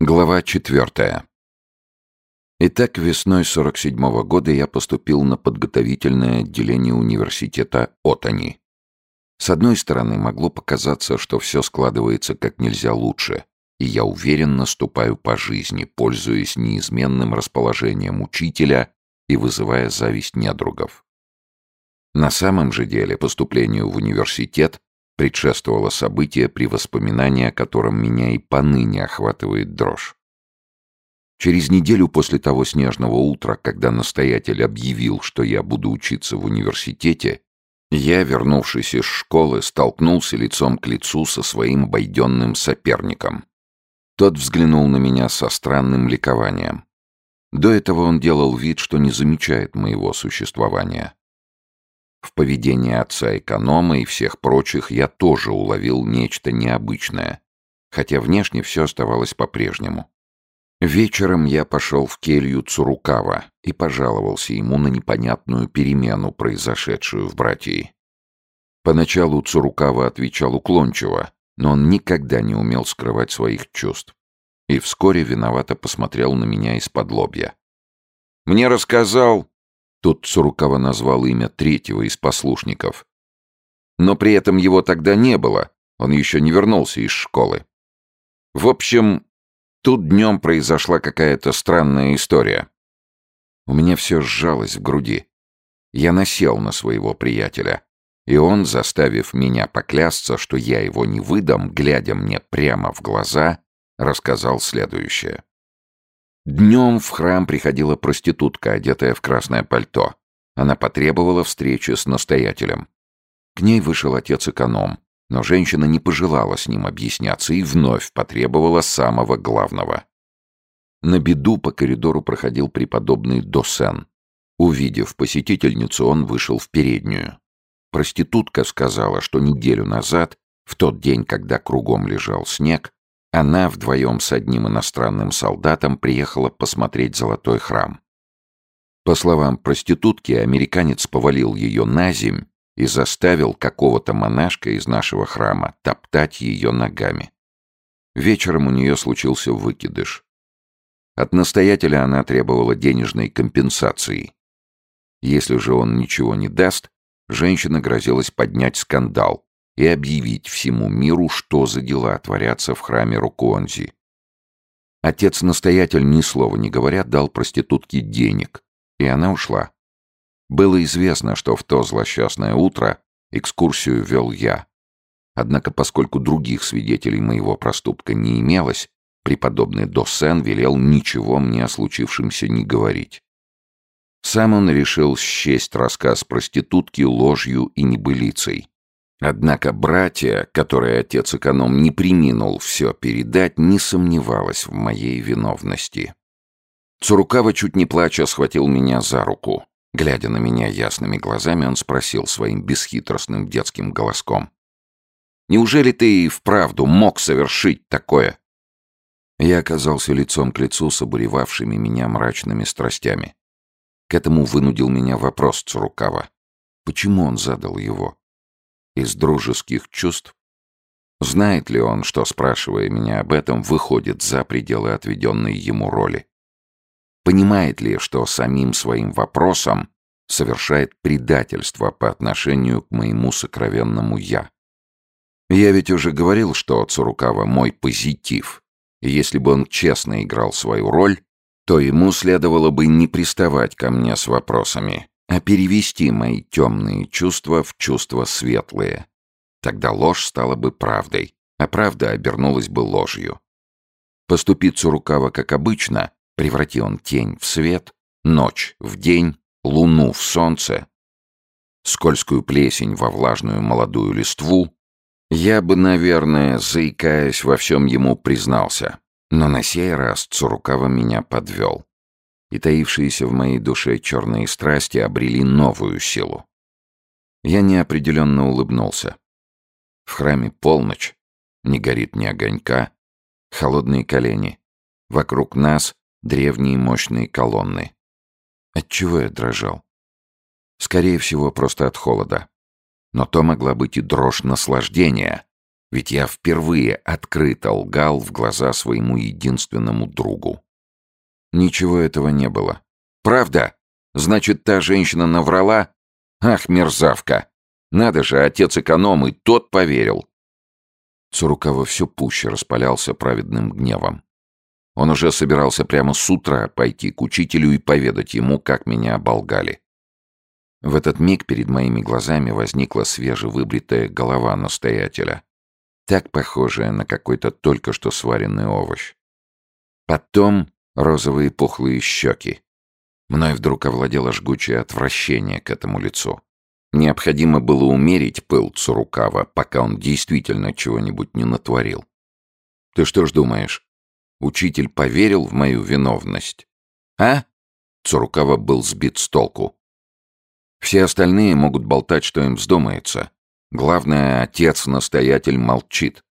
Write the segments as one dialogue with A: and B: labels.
A: Глава четвертая. Итак, весной 47 -го года я поступил на подготовительное отделение университета Отани. С одной стороны, могло показаться, что все складывается как нельзя лучше, и я уверенно ступаю по жизни, пользуясь неизменным расположением учителя и вызывая зависть недругов. На самом же деле поступлению в университет Предшествовало событие, при воспоминании о котором меня и поныне охватывает дрожь. Через неделю после того снежного утра, когда настоятель объявил, что я буду учиться в университете, я, вернувшись из школы, столкнулся лицом к лицу со своим бойденным соперником. Тот взглянул на меня со странным ликованием. До этого он делал вид, что не замечает моего существования. В поведении отца эконома и всех прочих я тоже уловил нечто необычное, хотя внешне все оставалось по-прежнему. Вечером я пошел в келью Цурукава и пожаловался ему на непонятную перемену, произошедшую в братьи. Поначалу Цурукава отвечал уклончиво, но он никогда не умел скрывать своих чувств. И вскоре виновато посмотрел на меня из-под лобья. «Мне рассказал, Тут Сурукова назвал имя третьего из послушников. Но при этом его тогда не было, он еще не вернулся из школы. В общем, тут днем произошла какая-то странная история. У меня все сжалось в груди. Я насел на своего приятеля, и он, заставив меня поклясться, что я его не выдам, глядя мне прямо в глаза, рассказал следующее. Днем в храм приходила проститутка, одетая в красное пальто. Она потребовала встречи с настоятелем. К ней вышел отец-эконом, но женщина не пожелала с ним объясняться и вновь потребовала самого главного. На беду по коридору проходил преподобный Досен. Увидев посетительницу, он вышел в переднюю. Проститутка сказала, что неделю назад, в тот день, когда кругом лежал снег, она вдвоем с одним иностранным солдатом приехала посмотреть золотой храм. По словам проститутки, американец повалил ее на земь и заставил какого-то монашка из нашего храма топтать ее ногами. Вечером у нее случился выкидыш. От настоятеля она требовала денежной компенсации. Если же он ничего не даст, женщина грозилась поднять скандал, и объявить всему миру, что за дела творятся в храме Руконзи. Отец-настоятель, ни слова не говоря, дал проститутке денег, и она ушла. Было известно, что в то злосчастное утро экскурсию вел я. Однако, поскольку других свидетелей моего проступка не имелось, преподобный Досен велел ничего мне о случившемся не говорить. Сам он решил счесть рассказ проститутки ложью и небылицей. Однако братья, которые отец эконом не приминул все передать, не сомневалась в моей виновности. Цурукава, чуть не плача, схватил меня за руку. Глядя на меня ясными глазами, он спросил своим бесхитростным детским голоском. «Неужели ты и вправду мог совершить такое?» Я оказался лицом к лицу с обуревавшими меня мрачными страстями. К этому вынудил меня вопрос Цурукава. Почему он задал его? из дружеских чувств? Знает ли он, что, спрашивая меня об этом, выходит за пределы отведенной ему роли? Понимает ли, что самим своим вопросом совершает предательство по отношению к моему сокровенному «я»? Я ведь уже говорил, что Цурукава мой позитив. И если бы он честно играл свою роль, то ему следовало бы не приставать ко мне с вопросами, а перевести мои темные чувства в чувства светлые. Тогда ложь стала бы правдой, а правда обернулась бы ложью. Поступицу рукава, как обычно, преврати он тень в свет, ночь в день, луну в солнце, скользкую плесень во влажную молодую листву, я бы, наверное, заикаясь во всем ему признался. Но на сей раз Цурукава меня подвел и таившиеся в моей душе черные страсти обрели новую силу. Я неопределенно улыбнулся. В храме полночь, не горит ни огонька, холодные колени. Вокруг нас древние мощные колонны. От чего я дрожал? Скорее всего, просто от холода. Но то могла быть и дрожь наслаждения, ведь я впервые открыто лгал в глаза своему единственному другу. Ничего этого не было. Правда? Значит, та женщина наврала? Ах, мерзавка! Надо же, отец эконом, и тот поверил. Цурукава все пуще распалялся праведным гневом. Он уже собирался прямо с утра пойти к учителю и поведать ему, как меня оболгали. В этот миг перед моими глазами возникла свежевыбритая голова настоятеля, так похожая на какой-то только что сваренный овощ. Потом розовые пухлые щеки. Мной вдруг овладело жгучее отвращение к этому лицу. Необходимо было умерить пыл Цурукава, пока он действительно чего-нибудь не натворил. «Ты что ж думаешь, учитель поверил в мою виновность?» «А?» Цурукава был сбит с толку. «Все остальные могут болтать, что им вздумается. Главное, отец-настоятель молчит.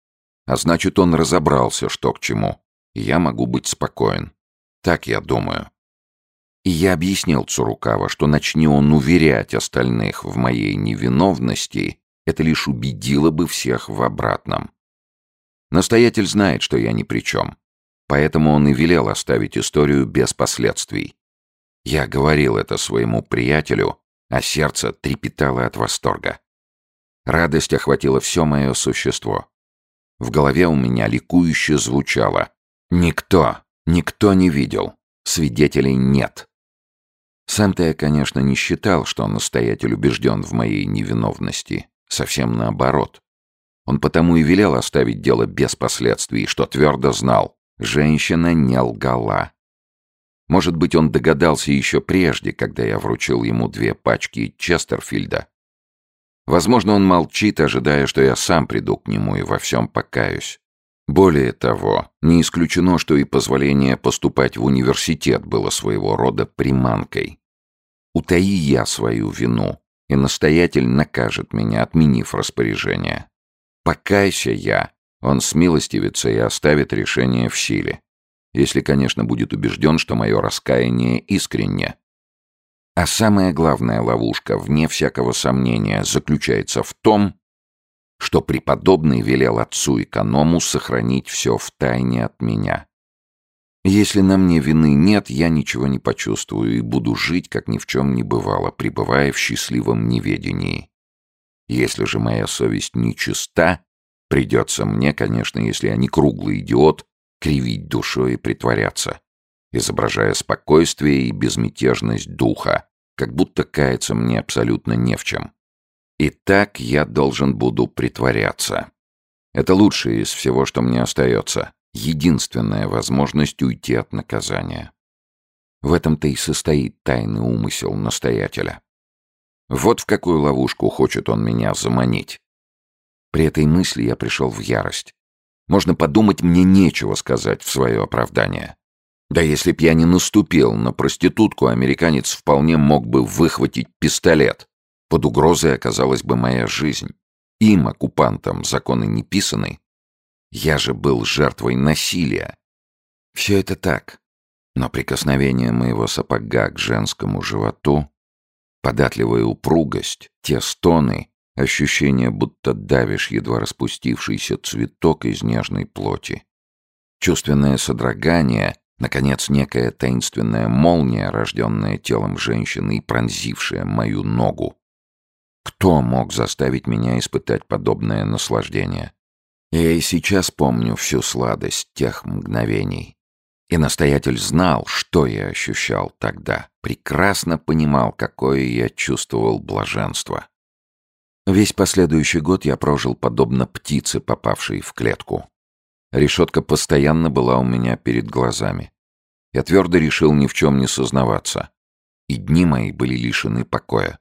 A: А значит, он разобрался, что к чему. Я могу быть спокоен. Так я думаю. И я объяснил Цурукава, что начни он уверять остальных в моей невиновности, это лишь убедило бы всех в обратном. Настоятель знает, что я ни при чем. Поэтому он и велел оставить историю без последствий. Я говорил это своему приятелю, а сердце трепетало от восторга. Радость охватила все мое существо. В голове у меня ликующе звучало «Никто Никто не видел. Свидетелей нет. Сам-то я, конечно, не считал, что настоятель убежден в моей невиновности. Совсем наоборот. Он потому и велел оставить дело без последствий, что твердо знал. Женщина не лгала. Может быть, он догадался еще прежде, когда я вручил ему две пачки Честерфильда. Возможно, он молчит, ожидая, что я сам приду к нему и во всем покаюсь. Более того, не исключено, что и позволение поступать в университет было своего рода приманкой. Утаи я свою вину, и настоятель накажет меня, отменив распоряжение. Покайся я, он смилостивится и оставит решение в силе. Если, конечно, будет убежден, что мое раскаяние искренне. А самая главная ловушка, вне всякого сомнения, заключается в том, что преподобный велел отцу эконому сохранить все в тайне от меня. Если на мне вины нет, я ничего не почувствую и буду жить, как ни в чем не бывало, пребывая в счастливом неведении. Если же моя совесть нечиста, придется мне, конечно, если я не круглый идиот, кривить душой и притворяться, изображая спокойствие и безмятежность духа, как будто каяться мне абсолютно не в чем. И так я должен буду притворяться. Это лучшее из всего, что мне остается. Единственная возможность уйти от наказания. В этом-то и состоит тайный умысел настоятеля. Вот в какую ловушку хочет он меня заманить. При этой мысли я пришел в ярость. Можно подумать, мне нечего сказать в свое оправдание. Да если б я не наступил на проститутку, американец вполне мог бы выхватить пистолет. Под угрозой оказалась бы моя жизнь. Им, оккупантам, законы не писаны. Я же был жертвой насилия. Все это так. Но прикосновение моего сапога к женскому животу, податливая упругость, те стоны, ощущение, будто давишь едва распустившийся цветок из нежной плоти. Чувственное содрогание — Наконец, некая таинственная молния, рожденная телом женщины и пронзившая мою ногу. Кто мог заставить меня испытать подобное наслаждение? Я и сейчас помню всю сладость тех мгновений. И настоятель знал, что я ощущал тогда, прекрасно понимал, какое я чувствовал блаженство. Весь последующий год я прожил подобно птице, попавшей в клетку. Решетка постоянно была у меня перед глазами. Я твердо решил ни в чем не сознаваться. И дни мои были лишены покоя.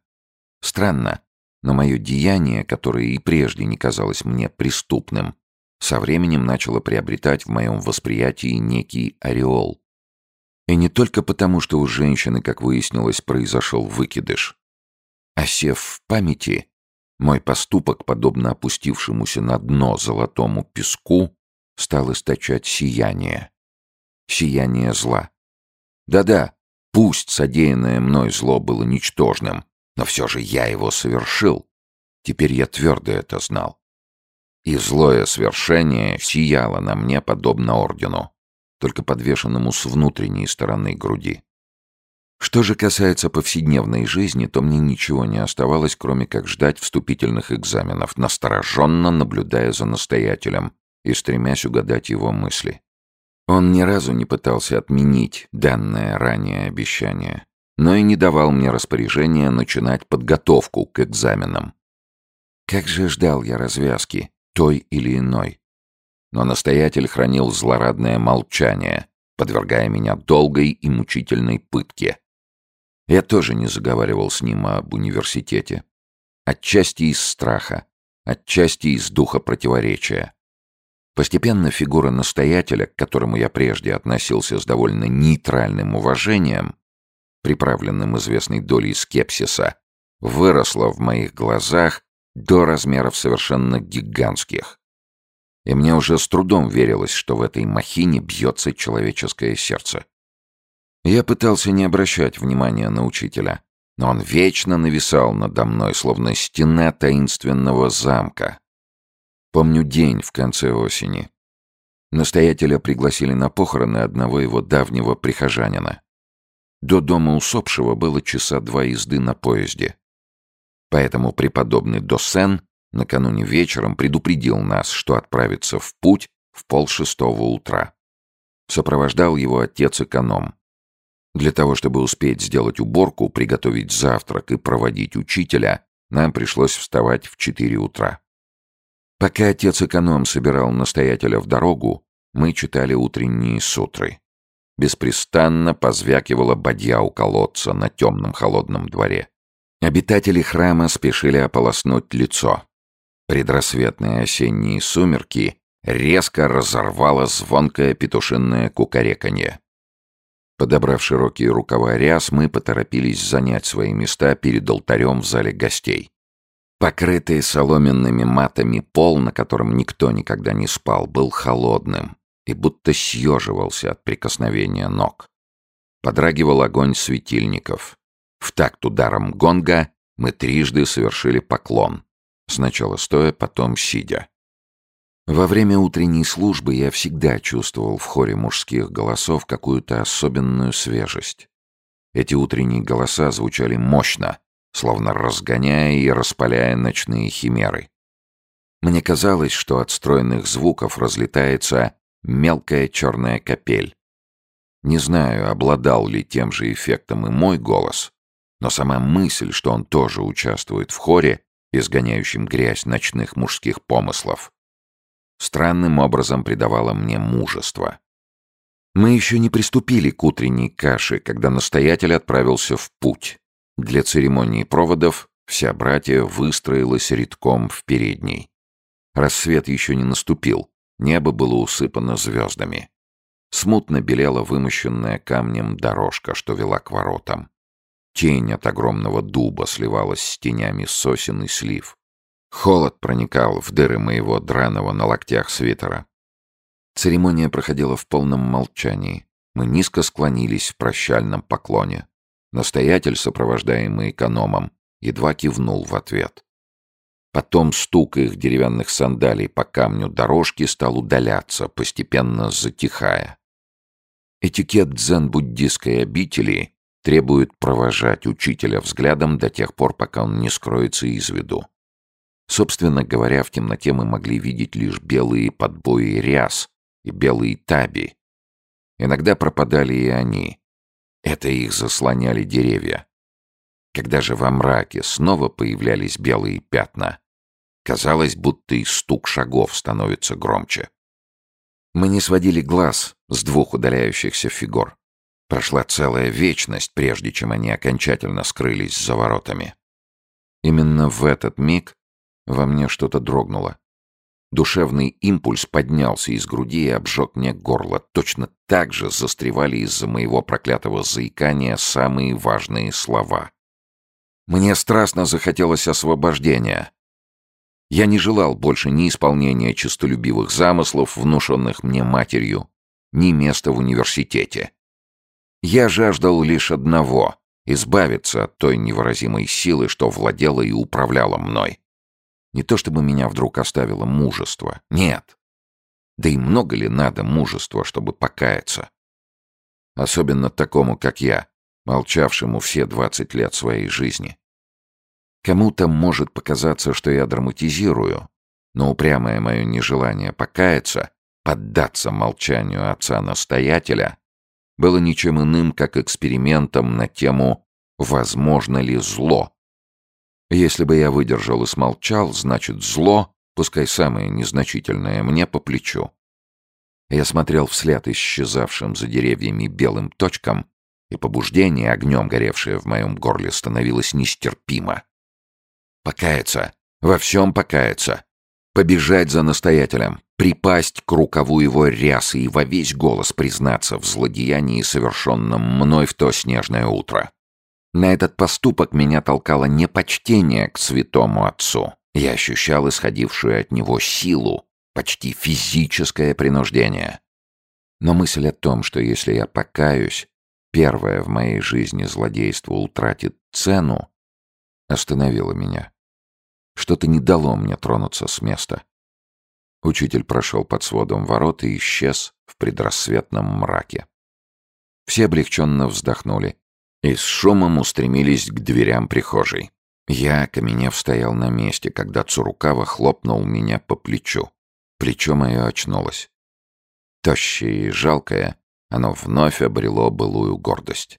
A: Странно, но мое деяние, которое и прежде не казалось мне преступным, со временем начало приобретать в моем восприятии некий ореол. И не только потому, что у женщины, как выяснилось, произошел выкидыш. Осев в памяти, мой поступок, подобно опустившемуся на дно золотому песку, стал источать сияние. Сияние зла. Да-да, пусть содеянное мной зло было ничтожным, но все же я его совершил. Теперь я твердо это знал. И злое свершение сияло на мне подобно ордену, только подвешенному с внутренней стороны груди. Что же касается повседневной жизни, то мне ничего не оставалось, кроме как ждать вступительных экзаменов, настороженно наблюдая за настоятелем и стремясь угадать его мысли. Он ни разу не пытался отменить данное ранее обещание но и не давал мне распоряжения начинать подготовку к экзаменам. Как же ждал я развязки, той или иной. Но настоятель хранил злорадное молчание, подвергая меня долгой и мучительной пытке. Я тоже не заговаривал с ним об университете. Отчасти из страха, отчасти из духа противоречия. Постепенно фигура настоятеля, к которому я прежде относился с довольно нейтральным уважением, приправленным известной долей скепсиса, выросло в моих глазах до размеров совершенно гигантских. И мне уже с трудом верилось, что в этой махине бьется человеческое сердце. Я пытался не обращать внимания на учителя, но он вечно нависал надо мной, словно стена таинственного замка. Помню день в конце осени. Настоятеля пригласили на похороны одного его давнего прихожанина. До дома усопшего было часа два езды на поезде. Поэтому преподобный Досен накануне вечером предупредил нас, что отправится в путь в полшестого утра. Сопровождал его отец-эконом. Для того, чтобы успеть сделать уборку, приготовить завтрак и проводить учителя, нам пришлось вставать в четыре утра. Пока отец-эконом собирал настоятеля в дорогу, мы читали утренние сутры беспрестанно позвякивала бадья у колодца на темном холодном дворе. Обитатели храма спешили ополоснуть лицо. Предрассветные осенние сумерки резко разорвало звонкое петушинное кукареканье. Подобрав широкие рукава ряс, мы поторопились занять свои места перед алтарем в зале гостей. Покрытый соломенными матами пол, на котором никто никогда не спал, был холодным и будто съеживался от прикосновения ног. Подрагивал огонь светильников. В такт ударом гонга мы трижды совершили поклон. Сначала стоя, потом сидя. Во время утренней службы я всегда чувствовал в хоре мужских голосов какую-то особенную свежесть. Эти утренние голоса звучали мощно, словно разгоняя и распаляя ночные химеры. Мне казалось, что от стройных звуков разлетается мелкая черная капель. Не знаю, обладал ли тем же эффектом и мой голос, но сама мысль, что он тоже участвует в хоре, изгоняющем грязь ночных мужских помыслов, странным образом придавала мне мужество. Мы еще не приступили к утренней каше, когда настоятель отправился в путь. Для церемонии проводов вся братья выстроилась редком в передней. Рассвет еще не наступил, Небо было усыпано звездами. Смутно белела вымощенная камнем дорожка, что вела к воротам. Тень от огромного дуба сливалась с тенями сосен и слив. Холод проникал в дыры моего драного на локтях свитера. Церемония проходила в полном молчании. Мы низко склонились в прощальном поклоне. Настоятель, сопровождаемый экономом, едва кивнул в ответ. Потом стук их деревянных сандалий по камню дорожки стал удаляться, постепенно затихая. Этикет дзен-буддистской обители требует провожать учителя взглядом до тех пор, пока он не скроется из виду. Собственно говоря, в темноте мы могли видеть лишь белые подбои ряс и белые таби. Иногда пропадали и они. Это их заслоняли деревья. Когда же во мраке снова появлялись белые пятна, Казалось, будто и стук шагов становится громче. Мы не сводили глаз с двух удаляющихся фигур. Прошла целая вечность, прежде чем они окончательно скрылись за воротами. Именно в этот миг во мне что-то дрогнуло. Душевный импульс поднялся из груди и обжег мне горло. Точно так же застревали из-за моего проклятого заикания самые важные слова. Мне страстно захотелось освобождения — я не желал больше ни исполнения честолюбивых замыслов, внушенных мне матерью, ни места в университете. Я жаждал лишь одного — избавиться от той невыразимой силы, что владела и управляла мной. Не то чтобы меня вдруг оставило мужество, нет. Да и много ли надо мужества, чтобы покаяться? Особенно такому, как я, молчавшему все двадцать лет своей жизни. Кому-то может показаться, что я драматизирую, но упрямое мое нежелание покаяться, поддаться молчанию отца-настоятеля, было ничем иным, как экспериментом на тему «Возможно ли зло?». Если бы я выдержал и смолчал, значит зло, пускай самое незначительное, мне по плечу. Я смотрел вслед исчезавшим за деревьями белым точкам, и побуждение, огнем горевшее в моем горле, становилось нестерпимо покаяться, во всем покаяться, побежать за настоятелем, припасть к рукаву его рясы и во весь голос признаться в злодеянии, совершенном мной в то снежное утро. На этот поступок меня толкало не почтение к святому отцу. Я ощущал исходившую от него силу, почти физическое принуждение. Но мысль о том, что если я покаюсь, первое в моей жизни злодейство утратит цену, остановила меня. Что-то не дало мне тронуться с места. Учитель прошел под сводом ворот и исчез в предрассветном мраке. Все облегченно вздохнули и с шумом устремились к дверям прихожей. Я, окаменев, стоял на месте, когда Цурукава хлопнул меня по плечу. Плечо мое очнулось. Тощее и жалкое, оно вновь обрело былую гордость.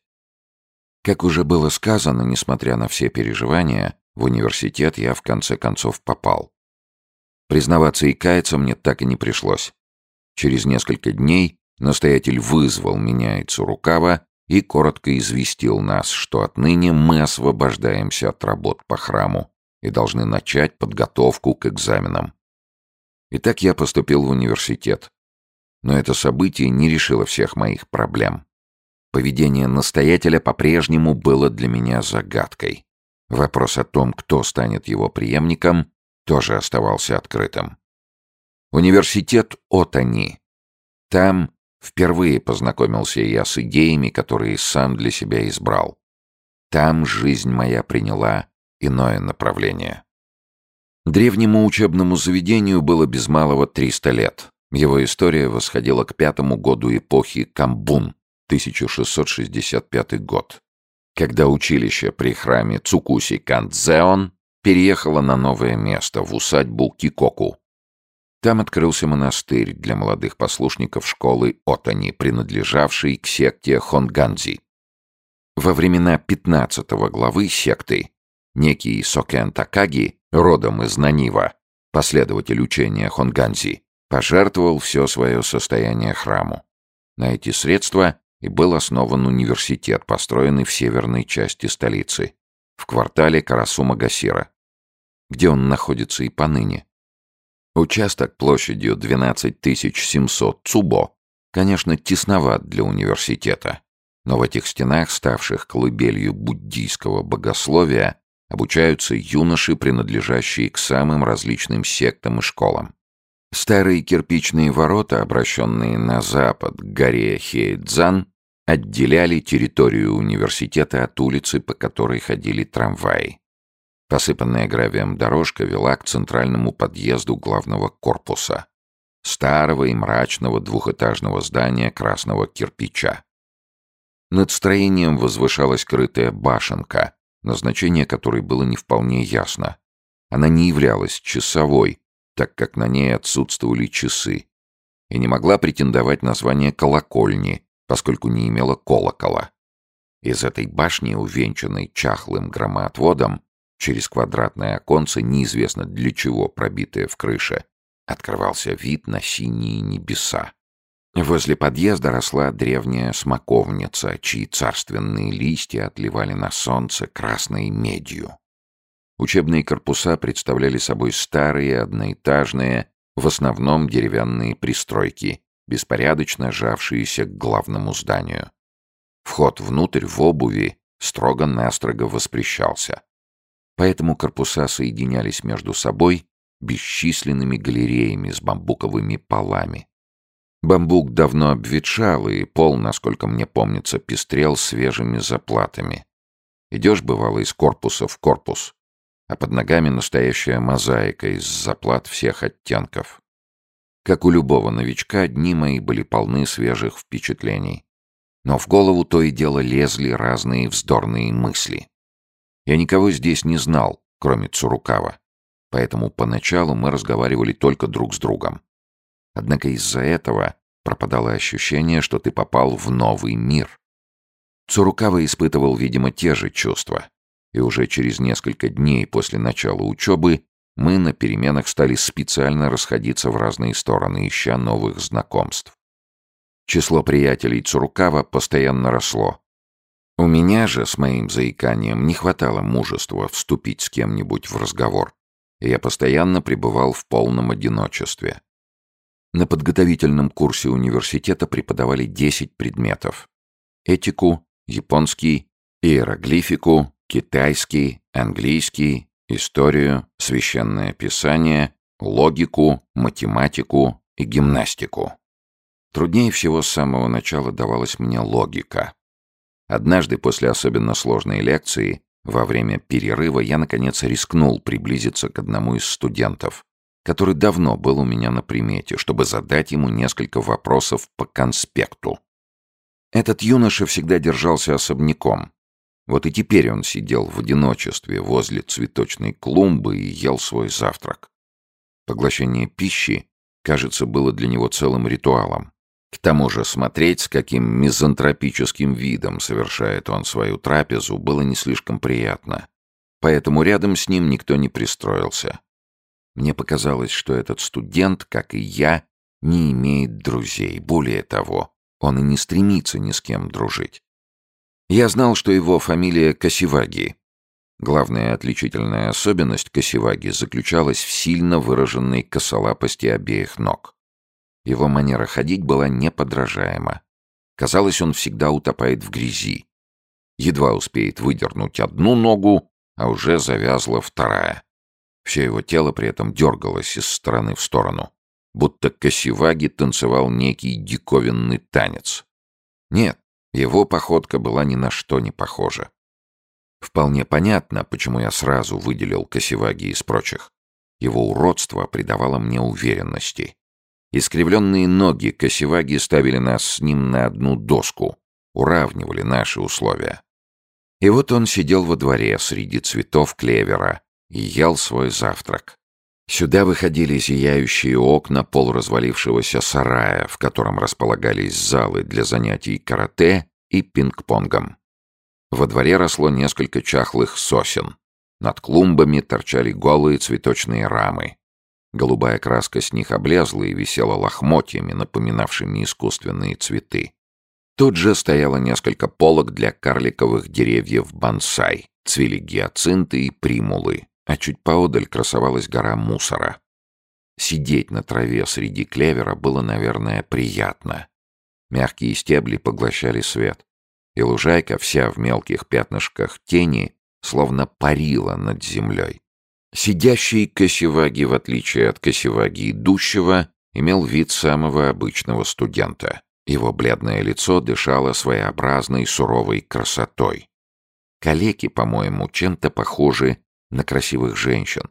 A: Как уже было сказано, несмотря на все переживания, в университет я в конце концов попал. Признаваться и каяться мне так и не пришлось. Через несколько дней настоятель вызвал меня и Цурукава и коротко известил нас, что отныне мы освобождаемся от работ по храму и должны начать подготовку к экзаменам. Итак, я поступил в университет. Но это событие не решило всех моих проблем. Поведение настоятеля по-прежнему было для меня загадкой. Вопрос о том, кто станет его преемником, тоже оставался открытым. Университет Отани. Там впервые познакомился я с идеями, которые сам для себя избрал. Там жизнь моя приняла иное направление. Древнему учебному заведению было без малого 300 лет. Его история восходила к пятому году эпохи Камбун, 1665 год когда училище при храме Цукуси Кандзеон переехало на новое место в усадьбу Кикоку. Там открылся монастырь для молодых послушников школы Отани, принадлежавшей к секте Хонганзи. Во времена 15 главы секты некий Сокен Такаги, родом из Нанива, последователь учения Хонганзи, пожертвовал все свое состояние храму. На эти средства и был основан университет, построенный в северной части столицы, в квартале Карасума-Гасира, где он находится и поныне. Участок площадью 12700 цубо, конечно, тесноват для университета, но в этих стенах, ставших колыбелью буддийского богословия, обучаются юноши, принадлежащие к самым различным сектам и школам. Старые кирпичные ворота, обращенные на запад к горе Хейдзан, отделяли территорию университета от улицы, по которой ходили трамваи. Посыпанная гравием дорожка вела к центральному подъезду главного корпуса, старого и мрачного двухэтажного здания красного кирпича. Над строением возвышалась крытая башенка, назначение которой было не вполне ясно. Она не являлась часовой, так как на ней отсутствовали часы, и не могла претендовать на звание колокольни, поскольку не имела колокола. Из этой башни, увенчанной чахлым громоотводом, через квадратное оконце, неизвестно для чего пробитое в крыше, открывался вид на синие небеса. Возле подъезда росла древняя смоковница, чьи царственные листья отливали на солнце красной медью. Учебные корпуса представляли собой старые одноэтажные, в основном деревянные пристройки, беспорядочно жавшиеся к главному зданию. Вход внутрь в обуви строго-настрого воспрещался. Поэтому корпуса соединялись между собой бесчисленными галереями с бамбуковыми полами. Бамбук давно обветшал, и пол, насколько мне помнится, пестрел свежими заплатами. Идешь, бывало, из корпуса в корпус, а под ногами настоящая мозаика из заплат всех оттенков. Как у любого новичка, дни мои были полны свежих впечатлений. Но в голову то и дело лезли разные вздорные мысли. Я никого здесь не знал, кроме Цурукава. Поэтому поначалу мы разговаривали только друг с другом. Однако из-за этого пропадало ощущение, что ты попал в новый мир. Цурукава испытывал, видимо, те же чувства и уже через несколько дней после начала учебы мы на переменах стали специально расходиться в разные стороны, ища новых знакомств. Число приятелей Цурукава постоянно росло. У меня же с моим заиканием не хватало мужества вступить с кем-нибудь в разговор, и я постоянно пребывал в полном одиночестве. На подготовительном курсе университета преподавали 10 предметов. Этику, японский, иероглифику, китайский, английский, историю, священное писание, логику, математику и гимнастику. Труднее всего с самого начала давалась мне логика. Однажды после особенно сложной лекции, во время перерыва, я наконец рискнул приблизиться к одному из студентов, который давно был у меня на примете, чтобы задать ему несколько вопросов по конспекту. Этот юноша всегда держался особняком, вот и теперь он сидел в одиночестве возле цветочной клумбы и ел свой завтрак. Поглощение пищи, кажется, было для него целым ритуалом. К тому же смотреть, с каким мизантропическим видом совершает он свою трапезу, было не слишком приятно. Поэтому рядом с ним никто не пристроился. Мне показалось, что этот студент, как и я, не имеет друзей. Более того, он и не стремится ни с кем дружить. Я знал, что его фамилия Косиваги. Главная отличительная особенность Косиваги заключалась в сильно выраженной косолапости обеих ног. Его манера ходить была неподражаема. Казалось, он всегда утопает в грязи. Едва успеет выдернуть одну ногу, а уже завязла вторая. Все его тело при этом дергалось из стороны в сторону, будто Косиваги танцевал некий диковинный танец. Нет, его походка была ни на что не похожа. Вполне понятно, почему я сразу выделил Косеваги из прочих. Его уродство придавало мне уверенности. Искривленные ноги Косеваги ставили нас с ним на одну доску, уравнивали наши условия. И вот он сидел во дворе среди цветов клевера и ел свой завтрак. Сюда выходили зияющие окна полуразвалившегося сарая, в котором располагались залы для занятий карате и пинг-понгом. Во дворе росло несколько чахлых сосен. Над клумбами торчали голые цветочные рамы. Голубая краска с них облезла и висела лохмотьями, напоминавшими искусственные цветы. Тут же стояло несколько полок для карликовых деревьев бонсай, цвели гиацинты и примулы а чуть поодаль красовалась гора мусора. Сидеть на траве среди клевера было, наверное, приятно. Мягкие стебли поглощали свет, и лужайка вся в мелких пятнышках тени словно парила над землей. Сидящий Косеваги, в отличие от Косеваги идущего, имел вид самого обычного студента. Его бледное лицо дышало своеобразной суровой красотой. Калеки, по-моему, чем-то похожи на красивых женщин.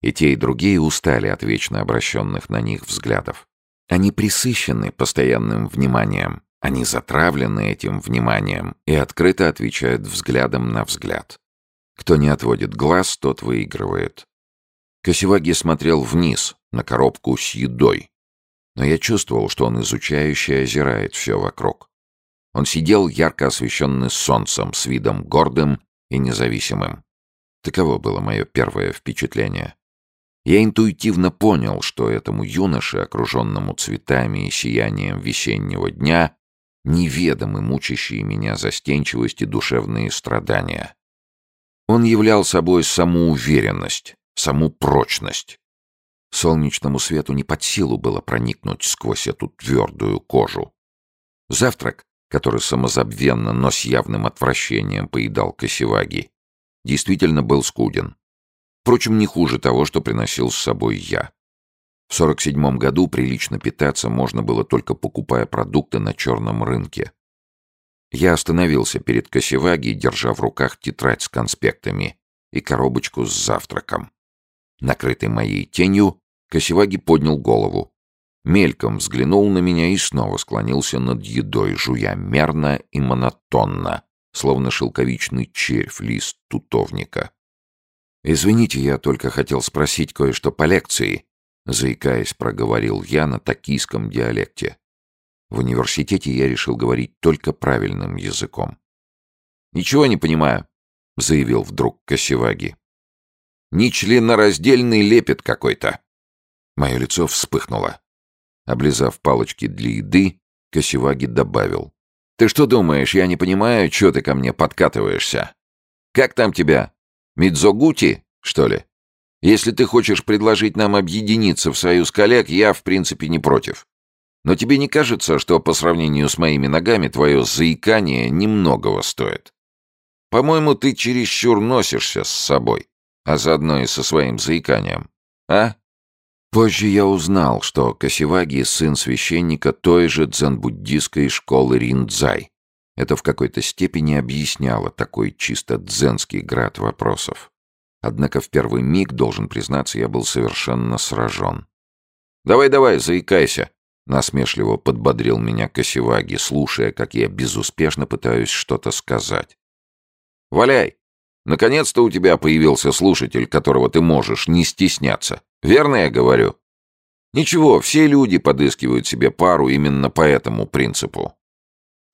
A: И те, и другие устали от вечно обращенных на них взглядов. Они присыщены постоянным вниманием, они затравлены этим вниманием и открыто отвечают взглядом на взгляд. Кто не отводит глаз, тот выигрывает. Косеваги смотрел вниз, на коробку с едой. Но я чувствовал, что он изучающе озирает все вокруг. Он сидел ярко освещенный солнцем, с видом гордым и независимым. Таково было мое первое впечатление. Я интуитивно понял, что этому юноше, окруженному цветами и сиянием весеннего дня, неведомы мучащие меня застенчивость и душевные страдания. Он являл собой саму уверенность, саму прочность. Солнечному свету не под силу было проникнуть сквозь эту твердую кожу. Завтрак, который самозабвенно, но с явным отвращением поедал Косеваги, действительно был скуден. Впрочем, не хуже того, что приносил с собой я. В 47 году прилично питаться можно было только покупая продукты на черном рынке. Я остановился перед Косеваги, держа в руках тетрадь с конспектами и коробочку с завтраком. Накрытый моей тенью, Косеваги поднял голову. Мельком взглянул на меня и снова склонился над едой, жуя мерно и монотонно, словно шелковичный червь лист тутовника. «Извините, я только хотел спросить кое-что по лекции», — заикаясь, проговорил я на токийском диалекте. В университете я решил говорить только правильным языком. «Ничего не понимаю», — заявил вдруг Косеваги. «Нечленораздельный лепет какой-то». Мое лицо вспыхнуло. Облизав палочки для еды, Косеваги добавил. Ты что думаешь, я не понимаю, что ты ко мне подкатываешься? Как там тебя? Мидзогути, что ли? Если ты хочешь предложить нам объединиться в союз коллег, я, в принципе, не против. Но тебе не кажется, что по сравнению с моими ногами твое заикание немногого стоит? По-моему, ты чересчур носишься с собой, а заодно и со своим заиканием. А? Позже я узнал, что Касиваги — сын священника той же дзен-буддистской школы Риндзай. Это в какой-то степени объясняло такой чисто дзенский град вопросов. Однако в первый миг, должен признаться, я был совершенно сражен. «Давай-давай, заикайся!» — насмешливо подбодрил меня Касиваги, слушая, как я безуспешно пытаюсь что-то сказать. «Валяй! Наконец-то у тебя появился слушатель, которого ты можешь не стесняться!» Верно я говорю? Ничего, все люди подыскивают себе пару именно по этому принципу.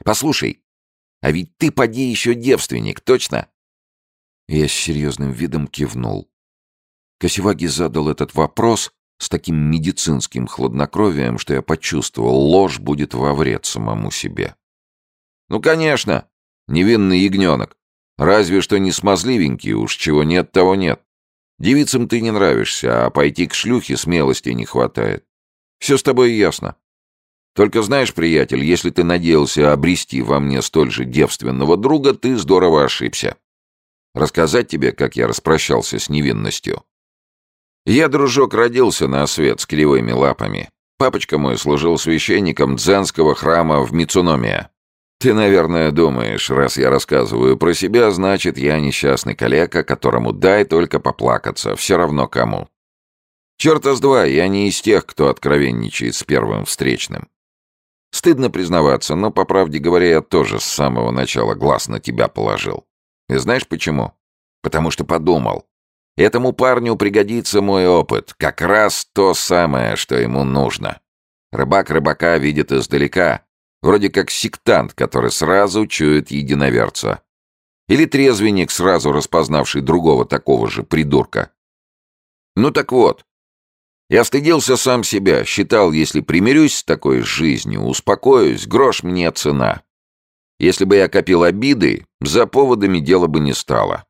A: Послушай, а ведь ты поди еще девственник, точно? Я с серьезным видом кивнул. Косеваги задал этот вопрос с таким медицинским хладнокровием, что я почувствовал, ложь будет во вред самому себе. Ну, конечно, невинный ягненок. Разве что не смазливенький, уж чего нет, того нет. Девицам ты не нравишься, а пойти к шлюхе смелости не хватает. Все с тобой ясно. Только знаешь, приятель, если ты надеялся обрести во мне столь же девственного друга, ты здорово ошибся. Рассказать тебе, как я распрощался с невинностью? Я, дружок, родился на свет с кривыми лапами. Папочка мой служил священником дзенского храма в Мицуномия. Ты, наверное, думаешь, раз я рассказываю про себя, значит, я несчастный коллега, которому дай только поплакаться, все равно кому. Черта с два, я не из тех, кто откровенничает с первым встречным. Стыдно признаваться, но, по правде говоря, я тоже с самого начала глаз на тебя положил. И знаешь почему? Потому что подумал. Этому парню пригодится мой опыт, как раз то самое, что ему нужно. Рыбак рыбака видит издалека — вроде как сектант, который сразу чует единоверца. Или трезвенник, сразу распознавший другого такого же придурка. Ну так вот, я стыдился сам себя, считал, если примирюсь с такой жизнью, успокоюсь, грош мне цена. Если бы я копил обиды, за поводами дело бы не стало.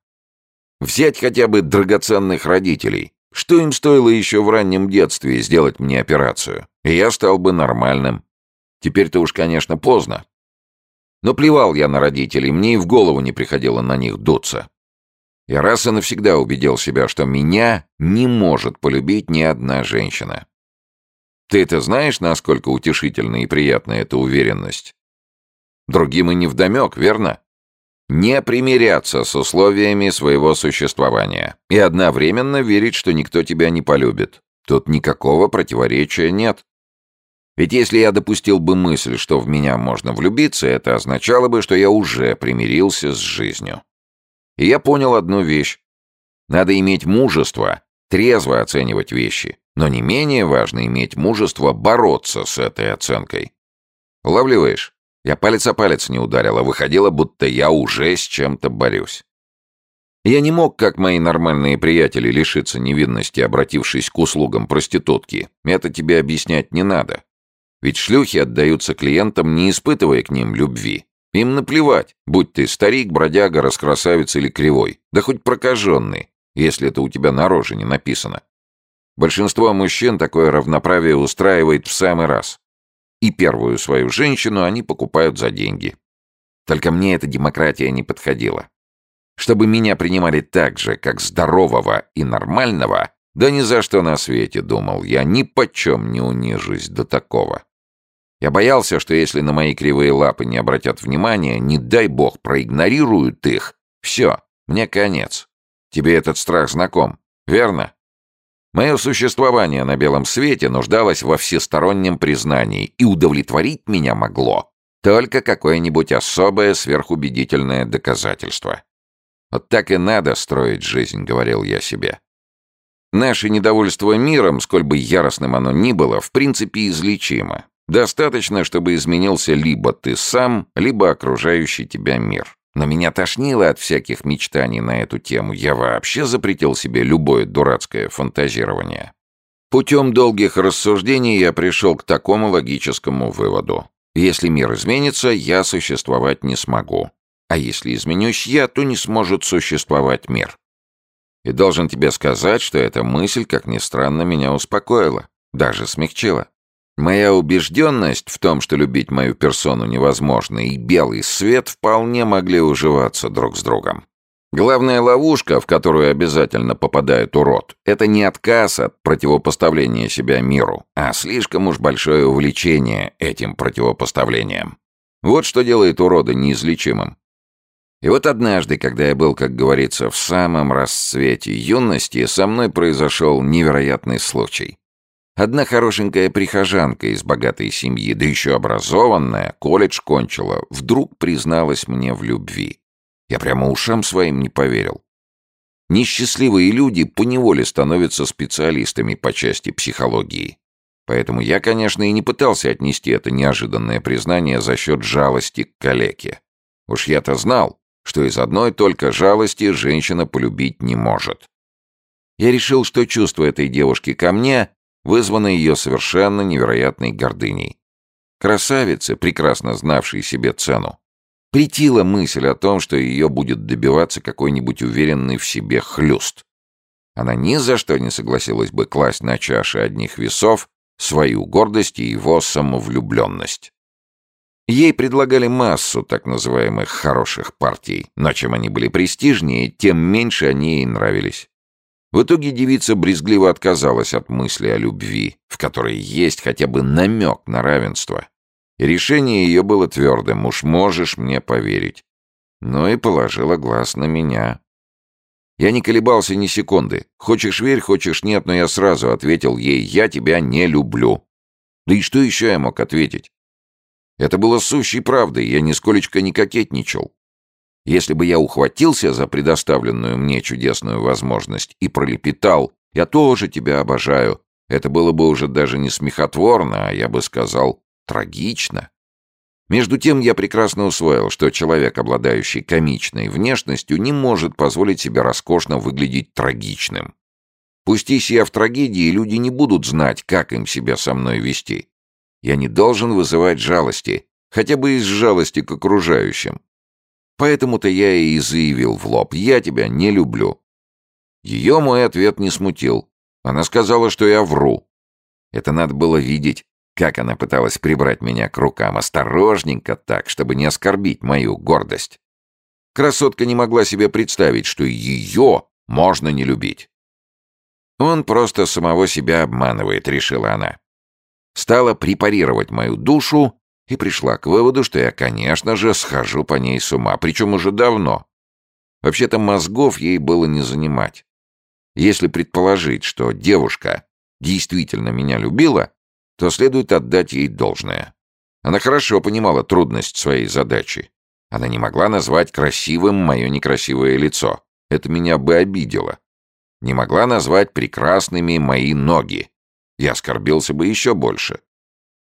A: Взять хотя бы драгоценных родителей. Что им стоило еще в раннем детстве сделать мне операцию? И я стал бы нормальным. Теперь-то уж, конечно, поздно. Но плевал я на родителей, мне и в голову не приходило на них дуться. Я раз и навсегда убедил себя, что меня не может полюбить ни одна женщина. Ты это знаешь, насколько утешительна и приятна эта уверенность? Другим и невдомек, верно? Не примиряться с условиями своего существования и одновременно верить, что никто тебя не полюбит. Тут никакого противоречия нет. Ведь если я допустил бы мысль, что в меня можно влюбиться, это означало бы, что я уже примирился с жизнью. И я понял одну вещь. Надо иметь мужество, трезво оценивать вещи, но не менее важно иметь мужество бороться с этой оценкой. Улавливаешь? Я палец о палец не ударил, а выходило, будто я уже с чем-то борюсь. Я не мог, как мои нормальные приятели, лишиться невинности, обратившись к услугам проститутки. Это тебе объяснять не надо. Ведь шлюхи отдаются клиентам, не испытывая к ним любви. Им наплевать, будь ты старик, бродяга, раскрасавец или кривой, да хоть прокаженный, если это у тебя на роже не написано. Большинство мужчин такое равноправие устраивает в самый раз. И первую свою женщину они покупают за деньги. Только мне эта демократия не подходила. Чтобы меня принимали так же, как здорового и нормального, да ни за что на свете, думал я, ни почем не унижусь до такого. Я боялся, что если на мои кривые лапы не обратят внимания, не дай бог проигнорируют их. Все, мне конец. Тебе этот страх знаком, верно? Мое существование на белом свете нуждалось во всестороннем признании, и удовлетворить меня могло только какое-нибудь особое сверхубедительное доказательство. Вот так и надо строить жизнь, говорил я себе. Наше недовольство миром, сколь бы яростным оно ни было, в принципе излечимо. Достаточно, чтобы изменился либо ты сам, либо окружающий тебя мир. Но меня тошнило от всяких мечтаний на эту тему. Я вообще запретил себе любое дурацкое фантазирование. Путем долгих рассуждений я пришел к такому логическому выводу. Если мир изменится, я существовать не смогу. А если изменюсь я, то не сможет существовать мир. И должен тебе сказать, что эта мысль, как ни странно, меня успокоила, даже смягчила. Моя убежденность в том, что любить мою персону невозможно, и белый свет вполне могли уживаться друг с другом. Главная ловушка, в которую обязательно попадает урод, это не отказ от противопоставления себя миру, а слишком уж большое увлечение этим противопоставлением. Вот что делает урода неизлечимым. И вот однажды, когда я был, как говорится, в самом расцвете юности, со мной произошел невероятный случай. Одна хорошенькая прихожанка из богатой семьи, да еще образованная, колледж кончила, вдруг призналась мне в любви. Я прямо ушам своим не поверил. Несчастливые люди поневоле становятся специалистами по части психологии. Поэтому я, конечно, и не пытался отнести это неожиданное признание за счет жалости к калеке. Уж я-то знал, что из одной только жалости женщина полюбить не может. Я решил, что чувство этой девушки ко мне вызванной ее совершенно невероятной гордыней. Красавица, прекрасно знавшая себе цену, претила мысль о том, что ее будет добиваться какой-нибудь уверенный в себе хлюст. Она ни за что не согласилась бы класть на чаши одних весов свою гордость и его самовлюбленность. Ей предлагали массу так называемых «хороших партий», но чем они были престижнее, тем меньше они ей нравились. В итоге девица брезгливо отказалась от мысли о любви, в которой есть хотя бы намек на равенство. И решение ее было твердым, уж можешь мне поверить. Но и положила глаз на меня. Я не колебался ни секунды. Хочешь верь, хочешь нет, но я сразу ответил ей, я тебя не люблю. Да и что еще я мог ответить? Это было сущей правдой, я нисколечко не кокетничал. Если бы я ухватился за предоставленную мне чудесную возможность и пролепетал «Я тоже тебя обожаю», это было бы уже даже не смехотворно, а я бы сказал «трагично». Между тем я прекрасно усвоил, что человек, обладающий комичной внешностью, не может позволить себе роскошно выглядеть трагичным. Пустись я в трагедии, люди не будут знать, как им себя со мной вести. Я не должен вызывать жалости, хотя бы из жалости к окружающим. Поэтому-то я и заявил в лоб, я тебя не люблю. Ее мой ответ не смутил. Она сказала, что я вру. Это надо было видеть, как она пыталась прибрать меня к рукам, осторожненько так, чтобы не оскорбить мою гордость. Красотка не могла себе представить, что ее можно не любить. Он просто самого себя обманывает, решила она. Стала препарировать мою душу и пришла к выводу, что я, конечно же, схожу по ней с ума, причем уже давно. Вообще-то мозгов ей было не занимать. Если предположить, что девушка действительно меня любила, то следует отдать ей должное. Она хорошо понимала трудность своей задачи. Она не могла назвать красивым мое некрасивое лицо. Это меня бы обидело. Не могла назвать прекрасными мои ноги. Я оскорбился бы еще больше.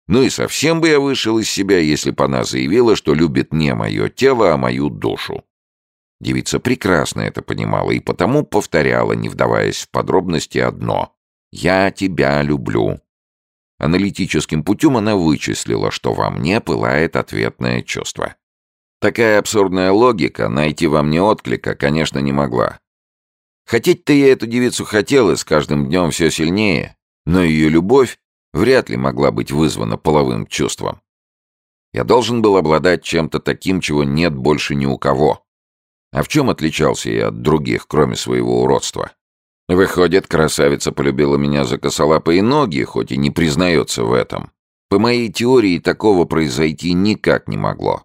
A: Ну и совсем бы я вышел из себя, если бы она заявила, что любит не мое тело, а мою душу. Девица прекрасно это понимала и потому повторяла, не вдаваясь в подробности, одно «Я тебя люблю». Аналитическим путем она вычислила, что во мне пылает ответное чувство. Такая абсурдная логика найти во мне отклика, конечно, не могла. Хотеть-то я эту девицу хотел, и с каждым днем все сильнее, но ее любовь вряд ли могла быть вызвана половым чувством. Я должен был обладать чем-то таким, чего нет больше ни у кого. А в чем отличался я от других, кроме своего уродства? Выходит, красавица полюбила меня за косолапые ноги, хоть и не признается в этом. По моей теории, такого произойти никак не могло.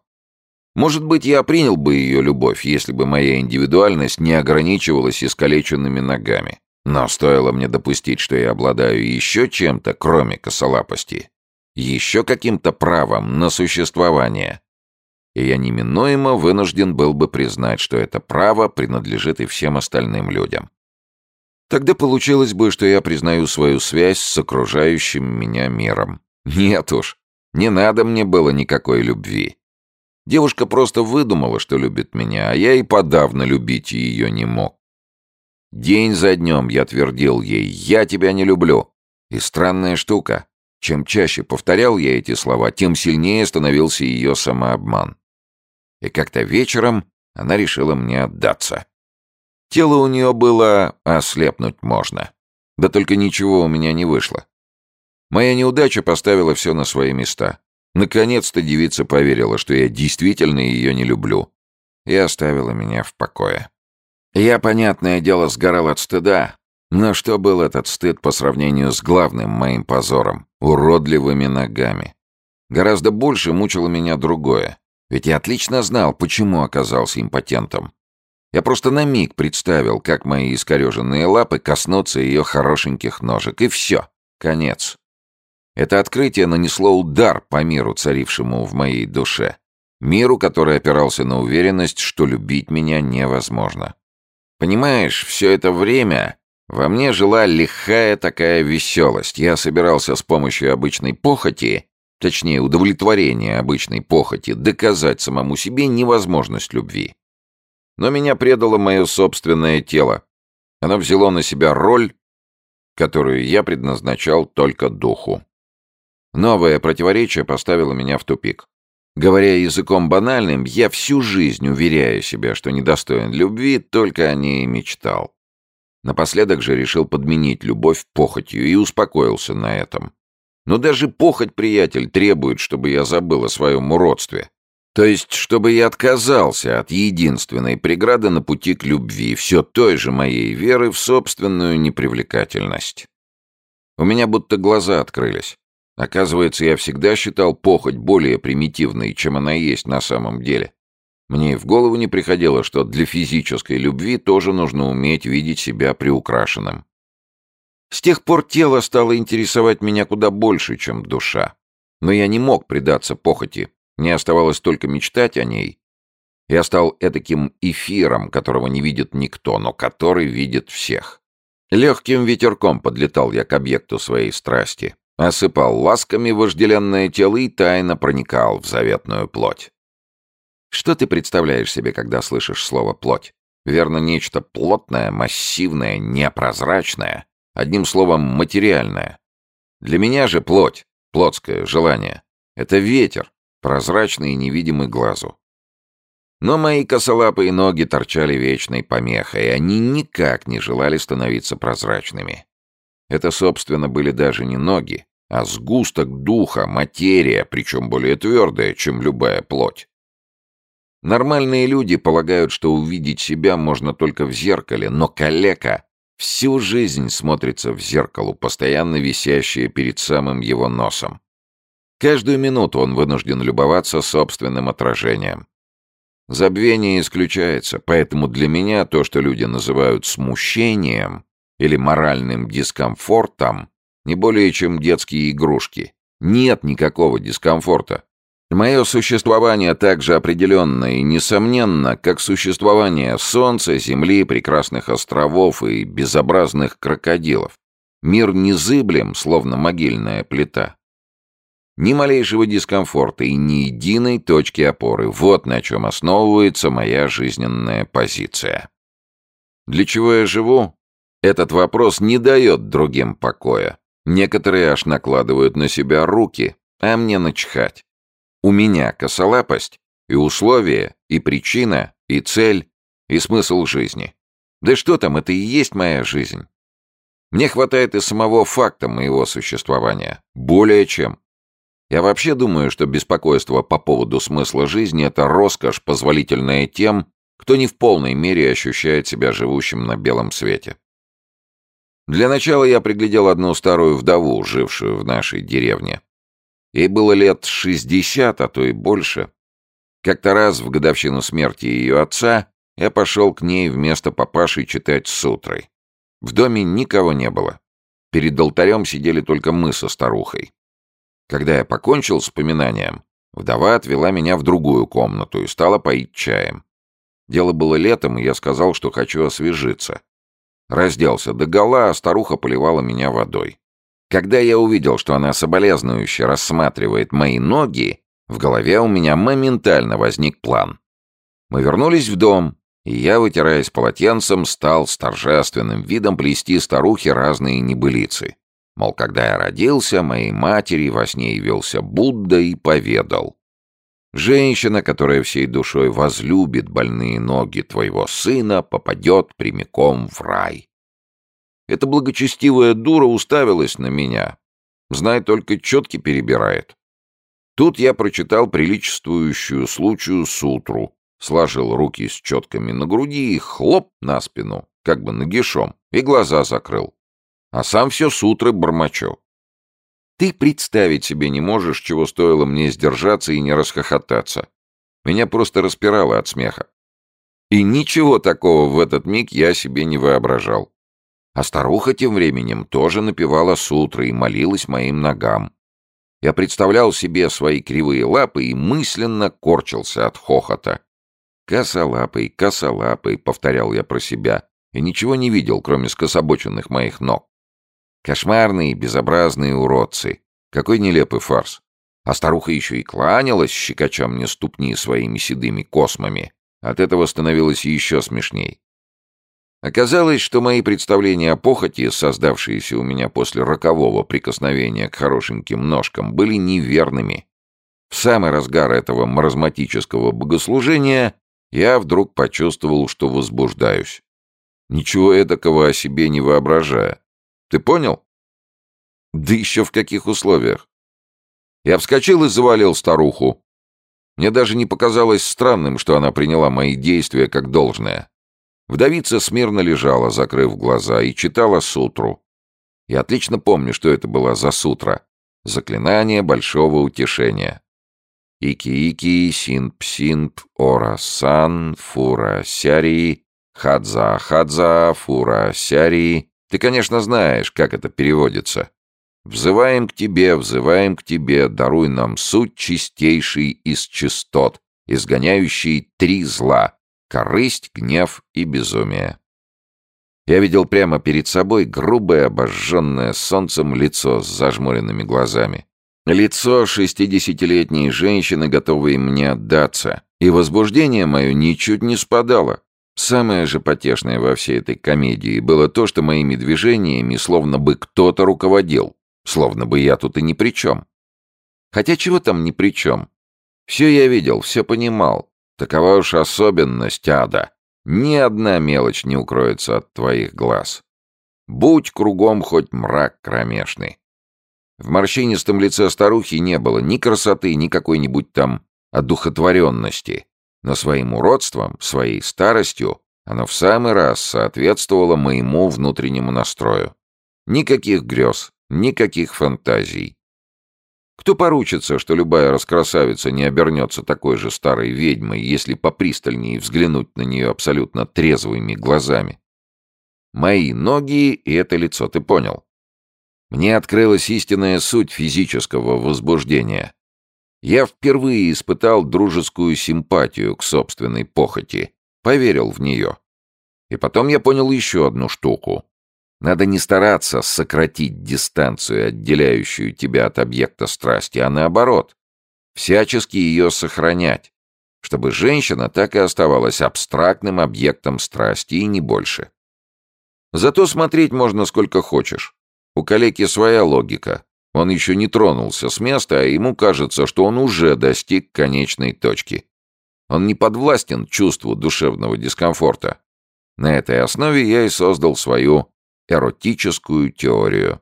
A: Может быть, я принял бы ее любовь, если бы моя индивидуальность не ограничивалась искалеченными ногами. Но стоило мне допустить, что я обладаю еще чем-то, кроме косолапости, еще каким-то правом на существование. И я неминуемо вынужден был бы признать, что это право принадлежит и всем остальным людям. Тогда получилось бы, что я признаю свою связь с окружающим меня миром. Нет уж, не надо мне было никакой любви. Девушка просто выдумала, что любит меня, а я и подавно любить ее не мог. День за днем я твердил ей «Я тебя не люблю». И странная штука. Чем чаще повторял я эти слова, тем сильнее становился ее самообман. И как-то вечером она решила мне отдаться. Тело у нее было ослепнуть можно. Да только ничего у меня не вышло. Моя неудача поставила все на свои места. Наконец-то девица поверила, что я действительно ее не люблю, и оставила меня в покое. Я, понятное дело, сгорал от стыда. Но что был этот стыд по сравнению с главным моим позором — уродливыми ногами? Гораздо больше мучило меня другое. Ведь я отлично знал, почему оказался импотентом. Я просто на миг представил, как мои искореженные лапы коснутся ее хорошеньких ножек, и все, конец. Это открытие нанесло удар по миру, царившему в моей душе. Миру, который опирался на уверенность, что любить меня невозможно. Понимаешь, все это время во мне жила лихая такая веселость. Я собирался с помощью обычной похоти, точнее удовлетворения обычной похоти, доказать самому себе невозможность любви. Но меня предало мое собственное тело. Оно взяло на себя роль, которую я предназначал только духу. Новое противоречие поставило меня в тупик. Говоря языком банальным, я всю жизнь уверяю себя, что недостоин любви, только о ней мечтал. Напоследок же решил подменить любовь похотью и успокоился на этом. Но даже похоть, приятель, требует, чтобы я забыл о своем уродстве. То есть, чтобы я отказался от единственной преграды на пути к любви, все той же моей веры в собственную непривлекательность. У меня будто глаза открылись. Оказывается, я всегда считал похоть более примитивной, чем она есть на самом деле. Мне в голову не приходило, что для физической любви тоже нужно уметь видеть себя приукрашенным. С тех пор тело стало интересовать меня куда больше, чем душа. Но я не мог предаться похоти, мне оставалось только мечтать о ней. Я стал этаким эфиром, которого не видит никто, но который видит всех. Легким ветерком подлетал я к объекту своей страсти осыпал ласками вожделенное тело и тайно проникал в заветную плоть. Что ты представляешь себе, когда слышишь слово «плоть»? Верно, нечто плотное, массивное, непрозрачное, одним словом, материальное. Для меня же плоть, плотское желание — это ветер, прозрачный и невидимый глазу. Но мои косолапые ноги торчали вечной помехой, и они никак не желали становиться прозрачными. Это, собственно, были даже не ноги, а сгусток духа, материя, причем более твердая, чем любая плоть. Нормальные люди полагают, что увидеть себя можно только в зеркале, но калека всю жизнь смотрится в зеркалу, постоянно висящее перед самым его носом. Каждую минуту он вынужден любоваться собственным отражением. Забвение исключается, поэтому для меня то, что люди называют смущением, или моральным дискомфортом не более чем детские игрушки. Нет никакого дискомфорта. Мое существование так же определенно и несомненно, как существование Солнца, Земли, прекрасных островов и безобразных крокодилов. Мир незыблем, словно могильная плита. Ни малейшего дискомфорта и ни единой точки опоры. Вот на чем основывается моя жизненная позиция. Для чего я живу? Этот вопрос не дает другим покоя. Некоторые аж накладывают на себя руки, а мне начхать. У меня косолапость, и условия, и причина, и цель, и смысл жизни. Да что там, это и есть моя жизнь. Мне хватает и самого факта моего существования. Более чем. Я вообще думаю, что беспокойство по поводу смысла жизни – это роскошь, позволительная тем, кто не в полной мере ощущает себя живущим на белом свете. Для начала я приглядел одну старую вдову, жившую в нашей деревне. Ей было лет шестьдесят, а то и больше. Как-то раз, в годовщину смерти ее отца, я пошел к ней вместо папаши читать сутры. В доме никого не было. Перед алтарем сидели только мы со старухой. Когда я покончил с поминанием, вдова отвела меня в другую комнату и стала поить чаем. Дело было летом, и я сказал, что хочу освежиться разделся догола, а старуха поливала меня водой. Когда я увидел, что она соболезнующе рассматривает мои ноги, в голове у меня моментально возник план. Мы вернулись в дом, и я, вытираясь полотенцем, стал с торжественным видом плести старухе разные небылицы. Мол, когда я родился, моей матери во сне явился Будда и поведал. Женщина, которая всей душой возлюбит больные ноги твоего сына, попадет прямиком в рай. Эта благочестивая дура уставилась на меня. Знай, только четки перебирает. Тут я прочитал приличествующую случаю сутру, сложил руки с четками на груди и хлоп на спину, как бы нагишом, и глаза закрыл. А сам все сутры бормочу. Ты представить себе не можешь, чего стоило мне сдержаться и не расхохотаться. Меня просто распирало от смеха. И ничего такого в этот миг я себе не воображал. А старуха тем временем тоже напевала сутры и молилась моим ногам. Я представлял себе свои кривые лапы и мысленно корчился от хохота. «Косолапый, косолапый», — повторял я про себя, и ничего не видел, кроме скособоченных моих ног. Кошмарные, безобразные уродцы. Какой нелепый фарс. А старуха еще и кланялась, щекоча мне ступни своими седыми космами. От этого становилось еще смешней. Оказалось, что мои представления о похоти, создавшиеся у меня после рокового прикосновения к хорошеньким ножкам, были неверными. В самый разгар этого маразматического богослужения я вдруг почувствовал, что возбуждаюсь. Ничего этакого о себе не воображая. Ты понял? Да еще в каких условиях? Я вскочил и завалил старуху. Мне даже не показалось странным, что она приняла мои действия как должное. Вдовица смирно лежала, закрыв глаза, и читала сутру. Я отлично помню, что это была за сутра. Заклинание большого утешения. Ики-ики, синп-синп, ора-сан, фура-сяри, хадза-хадза, фура-сяри, ты, конечно, знаешь, как это переводится. Взываем к тебе, взываем к тебе, даруй нам суть чистейший из чистот, изгоняющий три зла — корысть, гнев и безумие. Я видел прямо перед собой грубое, обожженное солнцем лицо с зажмуренными глазами. Лицо шестидесятилетней женщины, готовой мне отдаться. И возбуждение мое ничуть не спадало. Самое же потешное во всей этой комедии было то, что моими движениями словно бы кто-то руководил, словно бы я тут и ни при чем. Хотя чего там ни при чем? Все я видел, все понимал. Такова уж особенность ада. Ни одна мелочь не укроется от твоих глаз. Будь кругом хоть мрак кромешный. В морщинистом лице старухи не было ни красоты, ни какой-нибудь там одухотворенности но своим уродством, своей старостью оно в самый раз соответствовало моему внутреннему настрою. Никаких грез, никаких фантазий. Кто поручится, что любая раскрасавица не обернется такой же старой ведьмой, если попристальнее взглянуть на нее абсолютно трезвыми глазами? Мои ноги и это лицо, ты понял? Мне открылась истинная суть физического возбуждения. Я впервые испытал дружескую симпатию к собственной похоти, поверил в нее. И потом я понял еще одну штуку. Надо не стараться сократить дистанцию, отделяющую тебя от объекта страсти, а наоборот, всячески ее сохранять, чтобы женщина так и оставалась абстрактным объектом страсти и не больше. Зато смотреть можно сколько хочешь. У калеки своя логика, он еще не тронулся с места, а ему кажется, что он уже достиг конечной точки. Он не подвластен чувству душевного дискомфорта. На этой основе я и создал свою эротическую теорию.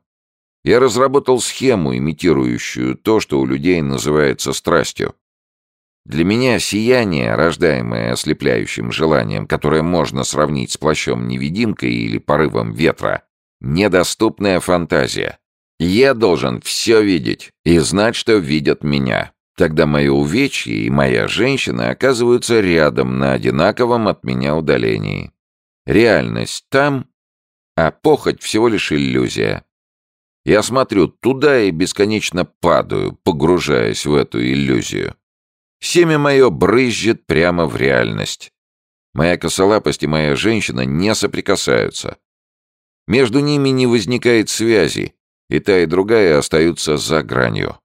A: Я разработал схему, имитирующую то, что у людей называется страстью. Для меня сияние, рождаемое ослепляющим желанием, которое можно сравнить с плащом-невидимкой или порывом ветра, недоступная фантазия. Я должен все видеть и знать, что видят меня. Тогда мои увечье и моя женщина оказываются рядом на одинаковом от меня удалении. Реальность там, а похоть всего лишь иллюзия. Я смотрю туда и бесконечно падаю, погружаясь в эту иллюзию. Семя мое брызжет прямо в реальность. Моя косолапость и моя женщина не соприкасаются. Между ними не возникает связи, и та, и другая остаются за гранью.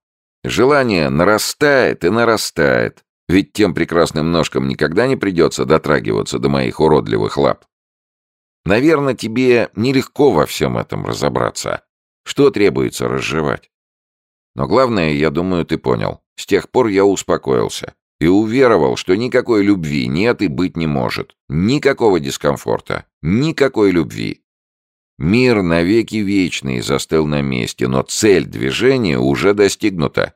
A: Желание нарастает и нарастает, ведь тем прекрасным ножкам никогда не придется дотрагиваться до моих уродливых лап. Наверное, тебе нелегко во всем этом разобраться. Что требуется разжевать? Но главное, я думаю, ты понял. С тех пор я успокоился и уверовал, что никакой любви нет и быть не может. Никакого дискомфорта, никакой любви. Мир навеки вечный застыл на месте, но цель движения уже достигнута.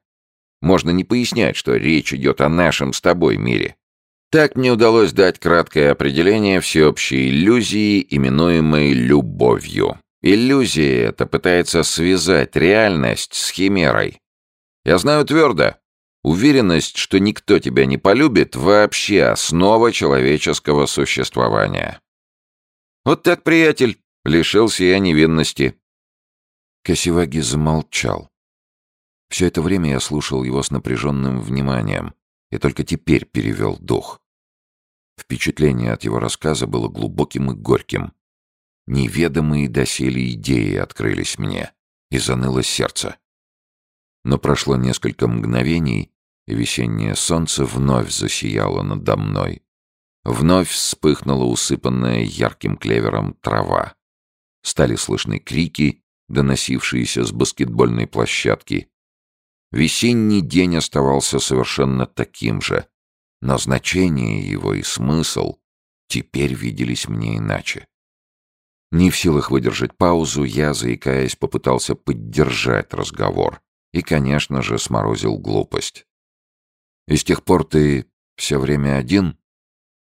A: Можно не пояснять, что речь идет о нашем с тобой мире. Так мне удалось дать краткое определение всеобщей иллюзии, именуемой любовью. Иллюзия эта пытается связать реальность с химерой. Я знаю твердо, уверенность, что никто тебя не полюбит, вообще основа человеческого существования. Вот так, приятель, Лишился я невинности». Косеваги замолчал. Все это время я слушал его с напряженным вниманием и только теперь перевел дух. Впечатление от его рассказа было глубоким и горьким. Неведомые доселе идеи открылись мне, и заныло сердце. Но прошло несколько мгновений, и весеннее солнце вновь засияло надо мной. Вновь вспыхнула усыпанная ярким клевером трава стали слышны крики, доносившиеся с баскетбольной площадки. Весенний день оставался совершенно таким же, но значение его и смысл теперь виделись мне иначе. Не в силах выдержать паузу, я, заикаясь, попытался поддержать разговор и, конечно же, сморозил глупость. «И с тех пор ты все время один?»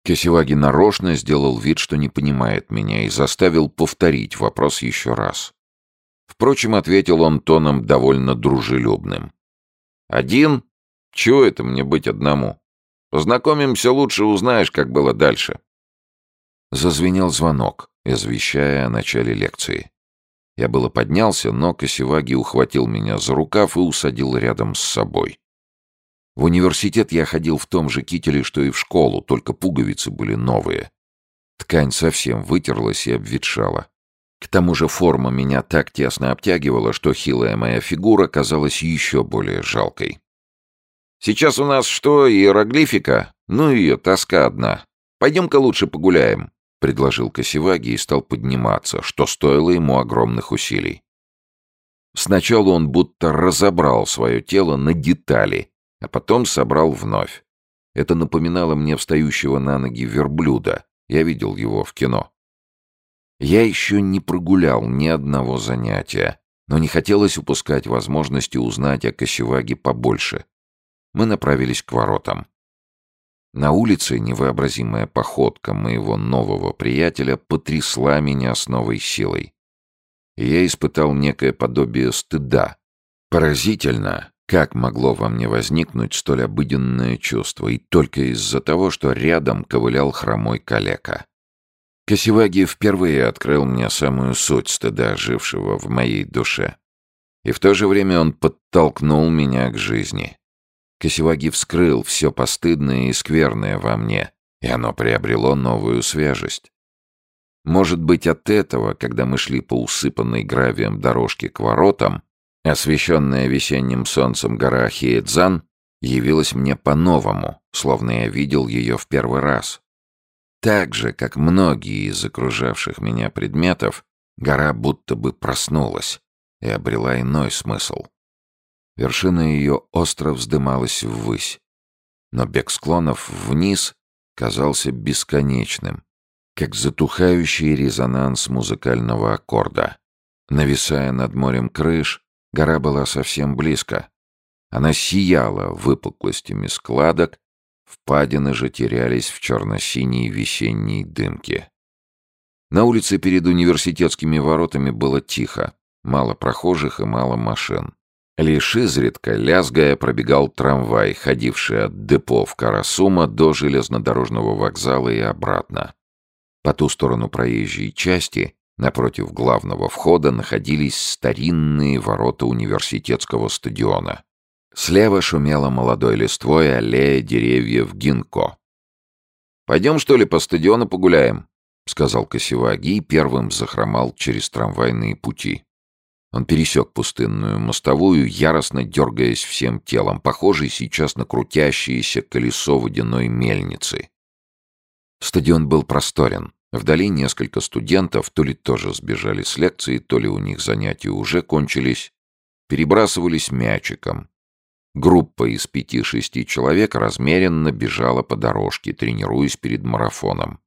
A: Кесиваги нарочно сделал вид, что не понимает меня, и заставил повторить вопрос еще раз. Впрочем, ответил он тоном довольно дружелюбным. «Один? Чего это мне быть одному? Познакомимся лучше, узнаешь, как было дальше». Зазвенел звонок, извещая о начале лекции. Я было поднялся, но Косеваги ухватил меня за рукав и усадил рядом с собой. В университет я ходил в том же кителе, что и в школу, только пуговицы были новые. Ткань совсем вытерлась и обветшала. К тому же форма меня так тесно обтягивала, что хилая моя фигура казалась еще более жалкой. «Сейчас у нас что, иероглифика? Ну ее, тоска одна. Пойдем-ка лучше погуляем», — предложил Косеваги и стал подниматься, что стоило ему огромных усилий. Сначала он будто разобрал свое тело на детали, а потом собрал вновь. Это напоминало мне встающего на ноги верблюда. Я видел его в кино. Я еще не прогулял ни одного занятия, но не хотелось упускать возможности узнать о Косеваге побольше. Мы направились к воротам. На улице невообразимая походка моего нового приятеля потрясла меня с новой силой. Я испытал некое подобие стыда. Поразительно, как могло во мне возникнуть столь обыденное чувство, и только из-за того, что рядом ковылял хромой калека? Косеваги впервые открыл мне самую суть стыда, жившего в моей душе. И в то же время он подтолкнул меня к жизни. Косеваги вскрыл все постыдное и скверное во мне, и оно приобрело новую свежесть. Может быть, от этого, когда мы шли по усыпанной гравием дорожке к воротам, Освещенная весенним солнцем гора Хиэдзан явилась мне по-новому, словно я видел ее в первый раз. Так же, как многие из окружавших меня предметов, гора будто бы проснулась и обрела иной смысл. Вершина ее остро вздымалась ввысь, но бег склонов вниз казался бесконечным, как затухающий резонанс музыкального аккорда. Нависая над морем крыш, Гора была совсем близко. Она сияла выпуклостями складок, впадины же терялись в черно-синей весенней дымке. На улице перед университетскими воротами было тихо, мало прохожих и мало машин. Лишь изредка, лязгая, пробегал трамвай, ходивший от депо в Карасума до железнодорожного вокзала и обратно. По ту сторону проезжей части Напротив главного входа находились старинные ворота университетского стадиона. Слева шумела молодой листвой аллея деревьев Гинко. «Пойдем, что ли, по стадиону погуляем?» — сказал Косеваги и первым захромал через трамвайные пути. Он пересек пустынную мостовую, яростно дергаясь всем телом, похожий сейчас на крутящееся колесо водяной мельницы. Стадион был просторен. Вдали несколько студентов то ли тоже сбежали с лекции, то ли у них занятия уже кончились, перебрасывались мячиком. Группа из пяти-шести человек размеренно бежала по дорожке, тренируясь перед марафоном.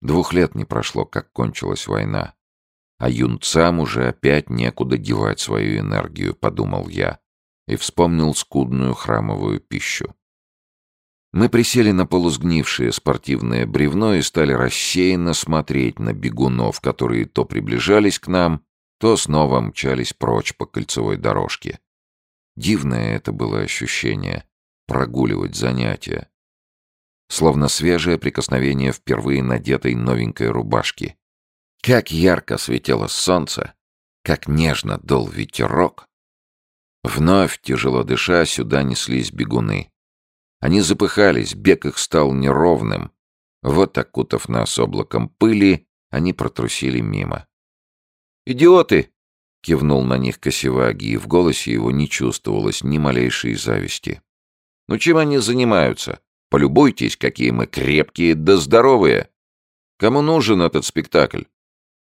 A: Двух лет не прошло, как кончилась война. А юнцам уже опять некуда девать свою энергию, подумал я, и вспомнил скудную храмовую пищу. Мы присели на полусгнившее спортивное бревно и стали рассеянно смотреть на бегунов, которые то приближались к нам, то снова мчались прочь по кольцевой дорожке. Дивное это было ощущение — прогуливать занятия. Словно свежее прикосновение впервые надетой новенькой рубашки. Как ярко светило солнце, как нежно дул ветерок. Вновь, тяжело дыша, сюда неслись бегуны. Они запыхались, бег их стал неровным. Вот, окутав нас облаком пыли, они протрусили мимо. «Идиоты!» — кивнул на них Косеваги, и в голосе его не чувствовалось ни малейшей зависти. «Ну чем они занимаются? Полюбуйтесь, какие мы крепкие да здоровые! Кому нужен этот спектакль?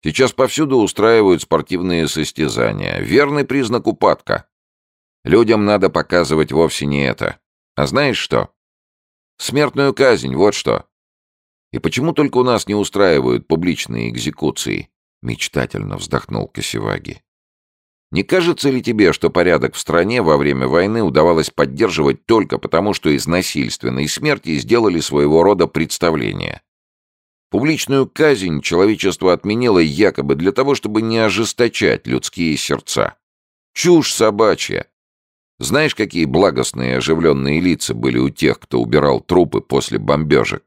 A: Сейчас повсюду устраивают спортивные состязания. Верный признак упадка. Людям надо показывать вовсе не это. А знаешь что? Смертную казнь, вот что. И почему только у нас не устраивают публичные экзекуции? Мечтательно вздохнул Косеваги. Не кажется ли тебе, что порядок в стране во время войны удавалось поддерживать только потому, что из насильственной смерти сделали своего рода представление? Публичную казнь человечество отменило якобы для того, чтобы не ожесточать людские сердца. Чушь собачья. Знаешь, какие благостные оживленные лица были у тех, кто убирал трупы после бомбежек?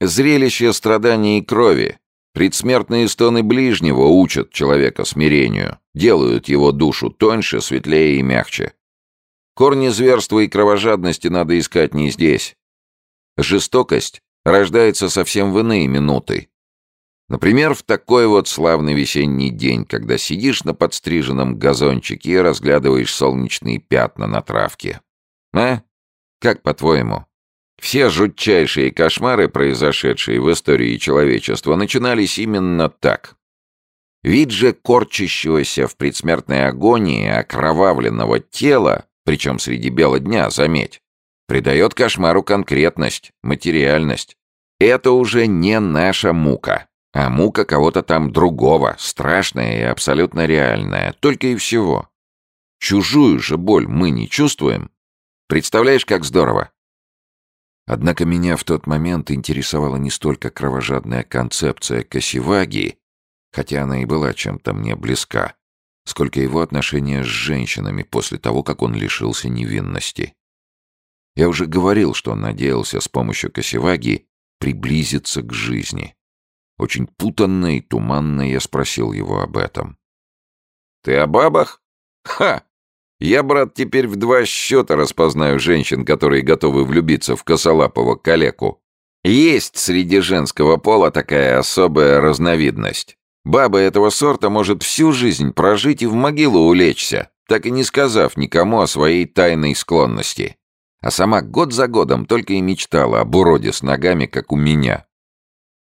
A: Зрелище страданий и крови. Предсмертные стоны ближнего учат человека смирению, делают его душу тоньше, светлее и мягче. Корни зверства и кровожадности надо искать не здесь. Жестокость рождается совсем в иные минуты, Например, в такой вот славный весенний день, когда сидишь на подстриженном газончике и разглядываешь солнечные пятна на травке. А? Как по-твоему? Все жутчайшие кошмары, произошедшие в истории человечества, начинались именно так. Вид же корчащегося в предсмертной агонии окровавленного тела, причем среди бела дня, заметь, придает кошмару конкретность, материальность. Это уже не наша мука. А мука кого-то там другого, страшная и абсолютно реальная, только и всего. Чужую же боль мы не чувствуем. Представляешь, как здорово? Однако меня в тот момент интересовала не столько кровожадная концепция Косеваги, хотя она и была чем-то мне близка, сколько его отношения с женщинами после того, как он лишился невинности. Я уже говорил, что он надеялся с помощью Косеваги приблизиться к жизни очень путанно и туманно я спросил его об этом. «Ты о бабах? Ха! Я, брат, теперь в два счета распознаю женщин, которые готовы влюбиться в косолапого калеку. Есть среди женского пола такая особая разновидность. Баба этого сорта может всю жизнь прожить и в могилу улечься, так и не сказав никому о своей тайной склонности. А сама год за годом только и мечтала об уроде с ногами, как у меня.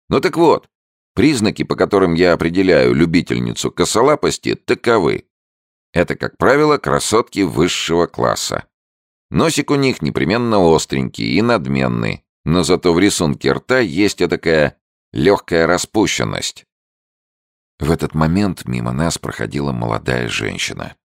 A: Ну так вот, Признаки, по которым я определяю любительницу косолапости, таковы. Это, как правило, красотки высшего класса. Носик у них непременно остренький и надменный, но зато в рисунке рта есть такая легкая распущенность. В этот момент мимо нас проходила молодая женщина.